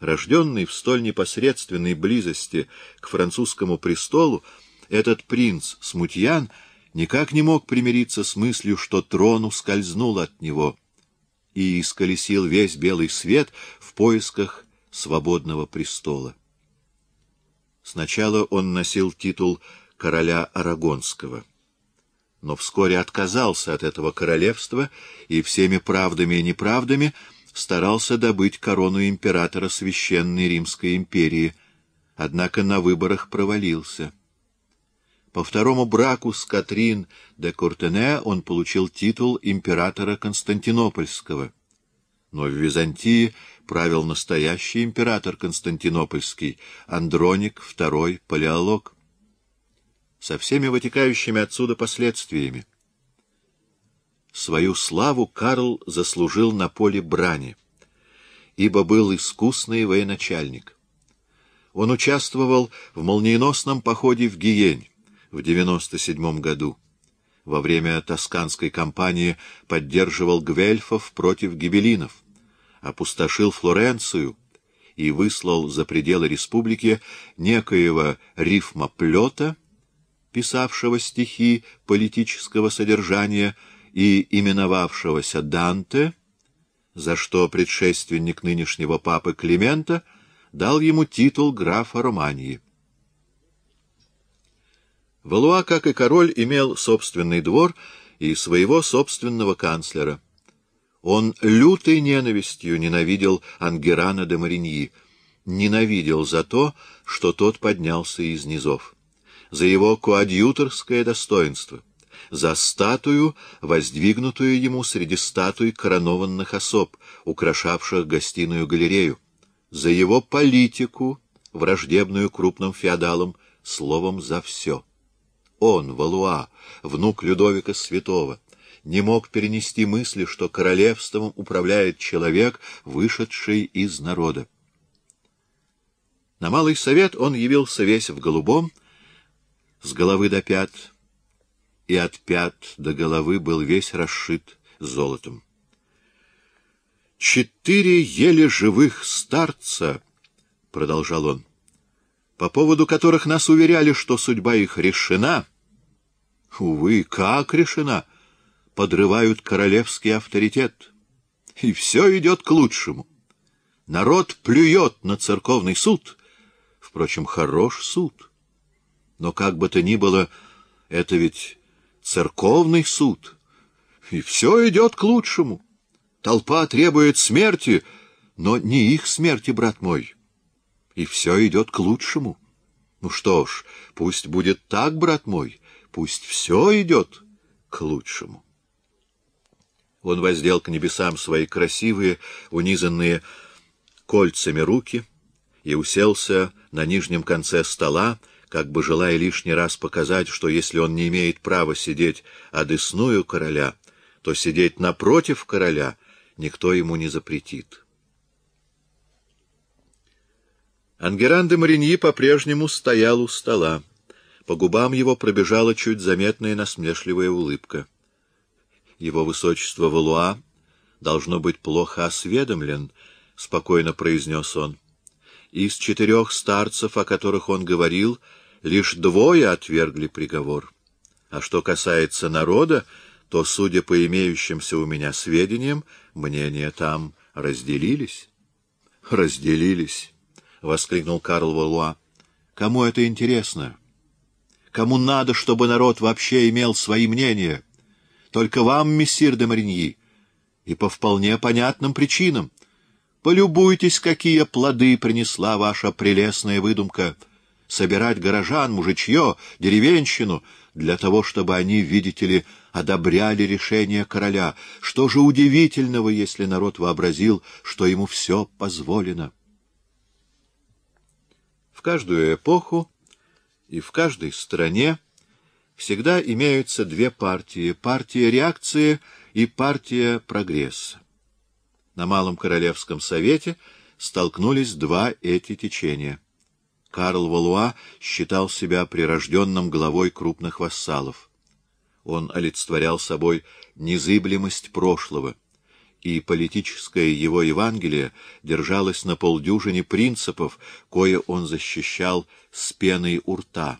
Рожденный в столь непосредственной близости к французскому престолу, этот принц Смутьян никак не мог примириться с мыслью, что трон ускользнул от него и исколесил весь белый свет в поисках свободного престола. Сначала он носил титул короля Арагонского, но вскоре отказался от этого королевства и всеми правдами и неправдами — старался добыть корону императора Священной Римской империи, однако на выборах провалился. По второму браку с Катрин де Куртене он получил титул императора Константинопольского. Но в Византии правил настоящий император Константинопольский, Андроник II Палеолог, со всеми вытекающими отсюда последствиями. Свою славу Карл заслужил на поле брани, ибо был искусный военачальник. Он участвовал в молниеносном походе в Гиень в 97 году. Во время Тосканской кампании поддерживал гвельфов против гибелинов, опустошил Флоренцию и выслал за пределы республики некоего рифмоплета, писавшего стихи политического содержания, и именовавшегося Данте, за что предшественник нынешнего папы Климента дал ему титул графа Романии. Валуа, как и король, имел собственный двор и своего собственного канцлера. Он лютой ненавистью ненавидел Ангерана де Мариньи, ненавидел за то, что тот поднялся из низов, за его коадьюторское достоинство — за статую, воздвигнутую ему среди статуй коронованных особ, украшавших гостиную галерею, за его политику, враждебную крупным феодалам, словом, за все. Он, Валуа, внук Людовика Святого, не мог перенести мысли, что королевством управляет человек, вышедший из народа. На Малый Совет он явился весь в голубом, с головы до пят, и от пят до головы был весь расшит золотом. «Четыре еле живых старца», — продолжал он, — «по поводу которых нас уверяли, что судьба их решена». Увы, как решена? Подрывают королевский авторитет. И все идет к лучшему. Народ плюет на церковный суд. Впрочем, хорош суд. Но как бы то ни было, это ведь церковный суд. И все идет к лучшему. Толпа требует смерти, но не их смерти, брат мой. И все идет к лучшему. Ну что ж, пусть будет так, брат мой, пусть все идет к лучшему. Он воздел к небесам свои красивые, унизанные кольцами руки и уселся на нижнем конце стола, как бы желая лишний раз показать, что если он не имеет права сидеть одесную короля, то сидеть напротив короля никто ему не запретит. Ангеран де Мариньи по-прежнему стоял у стола. По губам его пробежала чуть заметная насмешливая улыбка. Его высочество Валуа должно быть плохо осведомлен, — спокойно произнес он. Из четырех старцев, о которых он говорил, — лишь двое отвергли приговор. А что касается народа, то, судя по имеющимся у меня сведениям, мнения там разделились. — Разделились, — воскликнул Карл Валуа. — Кому это интересно? Кому надо, чтобы народ вообще имел свои мнения? Только вам, мессир де Мариньи, и по вполне понятным причинам. Полюбуйтесь, какие плоды принесла ваша прелестная выдумка — собирать горожан, мужичье, деревенщину, для того, чтобы они, видите ли, одобряли решение короля. Что же удивительного, если народ вообразил, что ему все позволено? В каждую эпоху и в каждой стране всегда имеются две партии — партия реакции и партия прогресса. На Малом Королевском Совете столкнулись два эти течения — Карл Валуа считал себя прирожденным главой крупных вассалов. Он олицетворял собой незыблемость прошлого и политическое его Евангелие держалось на полдюжине принципов, кое он защищал с пеной у рта.